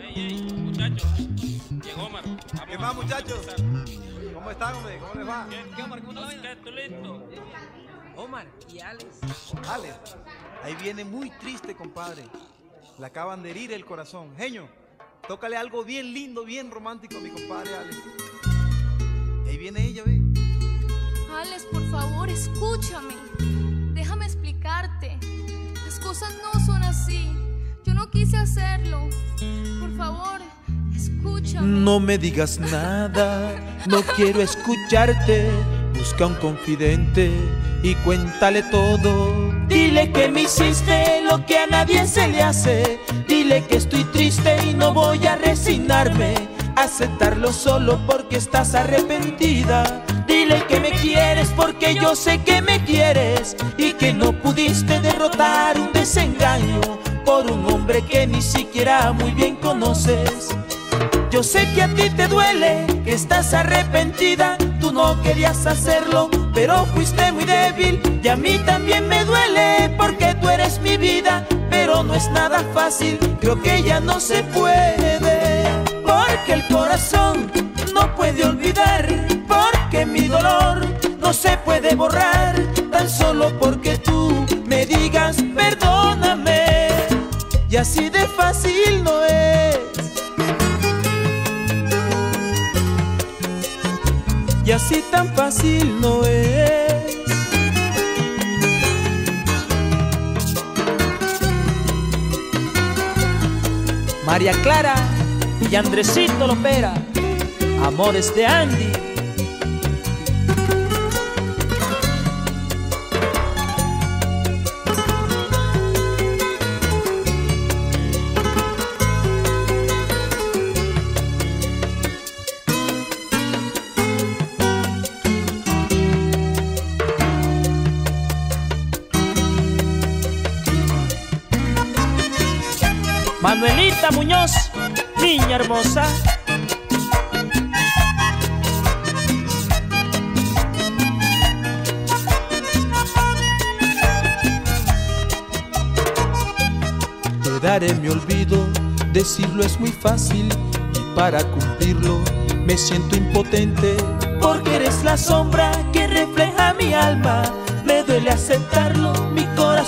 Ey, ey, muchachos. Llegó Omar. Vamos ¿Qué más, muchachos? ¿Cómo están, hombre? ¿Cómo les va? ¿Qué, Omar? ¿Cómo listo? Omar y Alex. Alex, ahí viene muy triste, compadre. Le acaban de herir el corazón. Genio, tócale algo bien lindo, bien romántico a mi compadre Alex. Y ahí viene ella, ve. Alex, por favor, escúchame. No quise hacerlo. Por favor, escúchame. No me digas nada, no quiero escucharte. Busca un confidente y cuéntale todo. Dile que me hiciste lo que a nadie se le hace. Dile que estoy triste y no voy a resignarme. Aceptarlo solo porque estás arrepentida. Dile que me quieres porque yo sé que me quieres y que no pudiste derrotar un desengaño por un hombre que ni siquiera muy bien conoces. Yo sé que a ti te duele, que estás arrepentida, tú no querías hacerlo, pero fuiste muy débil. Y a mí también me duele porque tú eres mi vida, pero no es nada fácil, creo que ya no se puede, porque el corazón no puede olvidar, porque mi dolor no se puede borrar, tan solo porque tú me digas perdóname, y así de fácil no es. y así tan fácil no es. María Clara y Andresito Lopera, amores de Andy. Manuelita Muñoz, niña hermosa. Te daré mi olvido, decirlo es muy fácil y para cumplirlo me siento impotente porque eres la sombra que refleja mi alma. Me duele aceptarlo,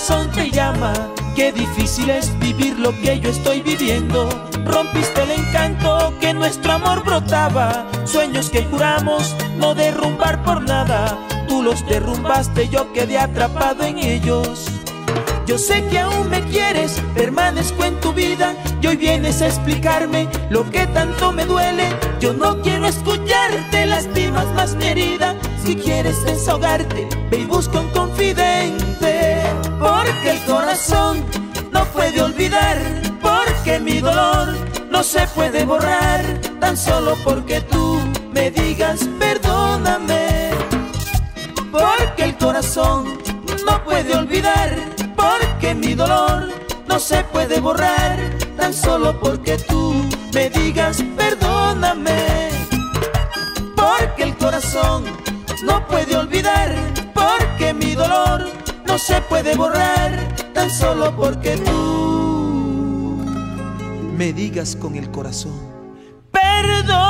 corazón te llama. Qué difícil es vivir lo que yo estoy viviendo. Rompiste el encanto que nuestro amor brotaba. Sueños que juramos no derrumbar por nada. Tú los derrumbaste, yo quedé atrapado en ellos. Yo sé que aún me quieres, permanezco en tu vida y hoy vienes a explicarme lo que tanto me duele. Yo no quiero escucharte, lastimas más mi. Si quieres desahogarte, ve y busca un confidente. No puede olvidar, porque mi dolor no se puede borrar, tan solo porque tú me digas perdóname. Porque el corazón no puede olvidar, porque mi dolor no se puede borrar, tan solo porque tú me digas perdóname. Porque el corazón no puede olvidar, porque mi dolor se puede borrar, tan solo porque tú me digas con el corazón, perdóname.